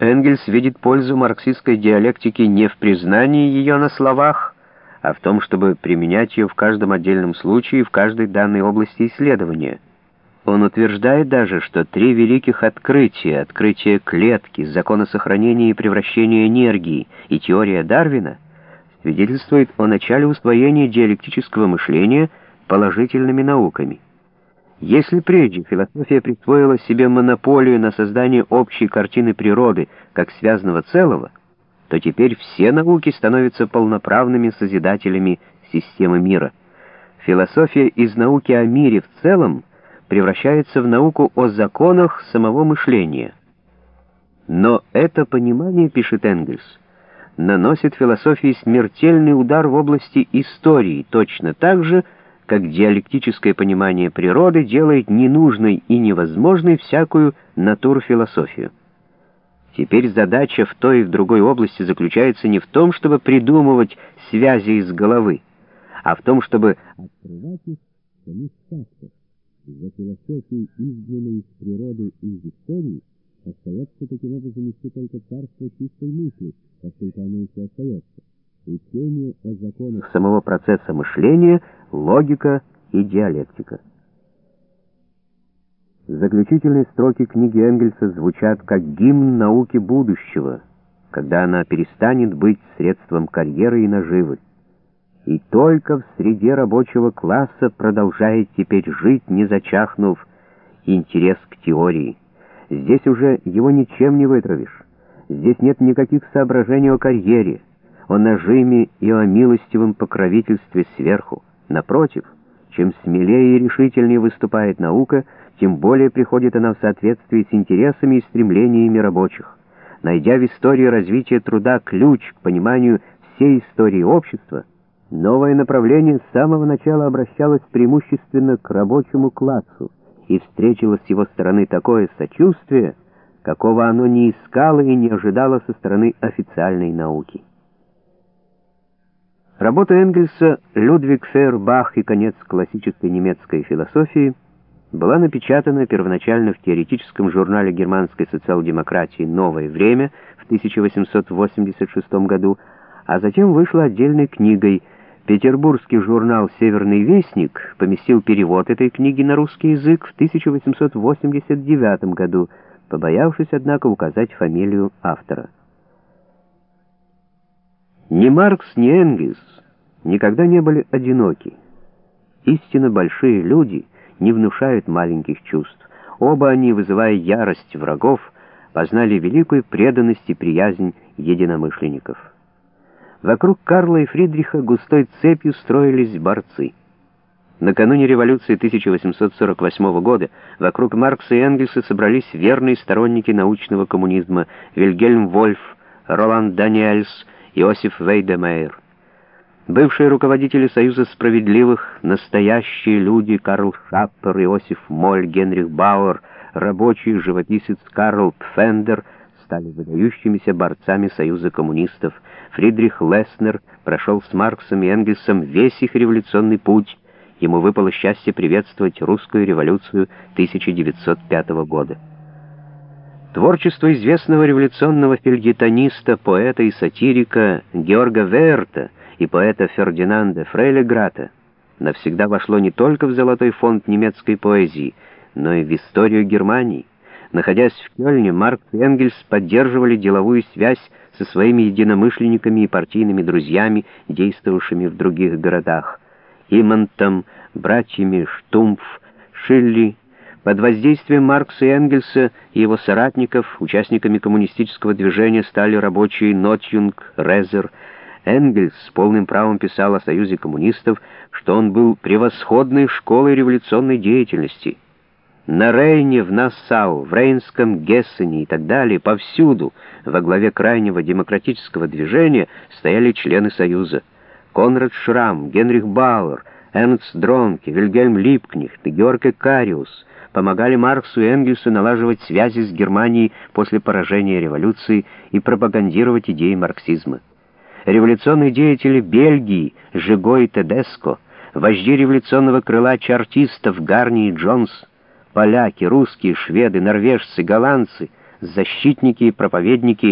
Энгельс видит пользу марксистской диалектики не в признании ее на словах, а в том, чтобы применять ее в каждом отдельном случае в каждой данной области исследования. Он утверждает даже, что три великих открытия, открытие клетки, закона сохранения и превращения энергии и теория Дарвина, свидетельствует о начале усвоения диалектического мышления положительными науками. Если прежде философия присвоила себе монополию на создание общей картины природы как связанного целого, то теперь все науки становятся полноправными созидателями системы мира. Философия из науки о мире в целом превращается в науку о законах самого мышления. Но это понимание, пишет Энгельс, наносит философии смертельный удар в области истории, точно так же, как диалектическое понимание природы делает ненужной и невозможной всякую натурфилософию. Теперь задача в той и в другой области заключается не в том, чтобы придумывать связи из головы, а в том, чтобы открывать их самих фактов. За философией, изгнанной из природы и из истории, остается таким образом еще только царство чистой мысли, поскольку оно еще остается. Самого процесса мышления, логика и диалектика. Заключительные строки книги Энгельса звучат как гимн науки будущего, когда она перестанет быть средством карьеры и наживы. И только в среде рабочего класса продолжает теперь жить, не зачахнув, интерес к теории. Здесь уже его ничем не вытравишь. Здесь нет никаких соображений о карьере о нажиме и о милостивом покровительстве сверху. Напротив, чем смелее и решительнее выступает наука, тем более приходит она в соответствии с интересами и стремлениями рабочих. Найдя в истории развития труда ключ к пониманию всей истории общества, новое направление с самого начала обращалось преимущественно к рабочему классу и встретило с его стороны такое сочувствие, какого оно не искало и не ожидало со стороны официальной науки. Работа Энгельса «Людвиг Фейербах и конец классической немецкой философии» была напечатана первоначально в теоретическом журнале германской социал-демократии «Новое время» в 1886 году, а затем вышла отдельной книгой. Петербургский журнал «Северный вестник» поместил перевод этой книги на русский язык в 1889 году, побоявшись, однако, указать фамилию автора. Ни Маркс, ни Энгельс никогда не были одиноки. Истинно большие люди не внушают маленьких чувств. Оба они, вызывая ярость врагов, познали великую преданность и приязнь единомышленников. Вокруг Карла и Фридриха густой цепью строились борцы. Накануне революции 1848 года вокруг Маркса и Энгельса собрались верные сторонники научного коммунизма Вильгельм Вольф, Роланд Даниэльс, Иосиф Вейдемейер. Бывшие руководители Союза справедливых, настоящие люди Карл Шаппер, Иосиф Моль, Генрих Бауэр, рабочий живописец Карл Пфендер стали выдающимися борцами Союза коммунистов. Фридрих Леснер прошел с Марксом и Энгельсом весь их революционный путь. Ему выпало счастье приветствовать русскую революцию 1905 года. Творчество известного революционного фельгетониста, поэта и сатирика Георга Верта и поэта Фердинанда Фрейлеграта навсегда вошло не только в золотой фонд немецкой поэзии, но и в историю Германии. Находясь в Кёльне, Маркс и Энгельс поддерживали деловую связь со своими единомышленниками и партийными друзьями, действовавшими в других городах. Имантом, братьями Штумф, Шилли, под воздействием Маркса и Энгельса и его соратников участниками коммунистического движения стали рабочие Нотюнг, Резер. Энгельс с полным правом писал о Союзе коммунистов, что он был превосходной школой революционной деятельности. На Рейне, в Нассау, в Рейнском Гессене и так далее, повсюду, во главе крайнего демократического движения, стояли члены Союза. Конрад Шрам, Генрих Бауэр, Эрнст Дронке, Вильгельм Липкнихт и Георг Кариус — помогали Марксу и Энгельсу налаживать связи с Германией после поражения революции и пропагандировать идеи марксизма. Революционные деятели Бельгии, Жиго и Тедеско, вожди революционного крыла чартистов Гарни и Джонс, поляки, русские, шведы, норвежцы, голландцы, защитники и проповедники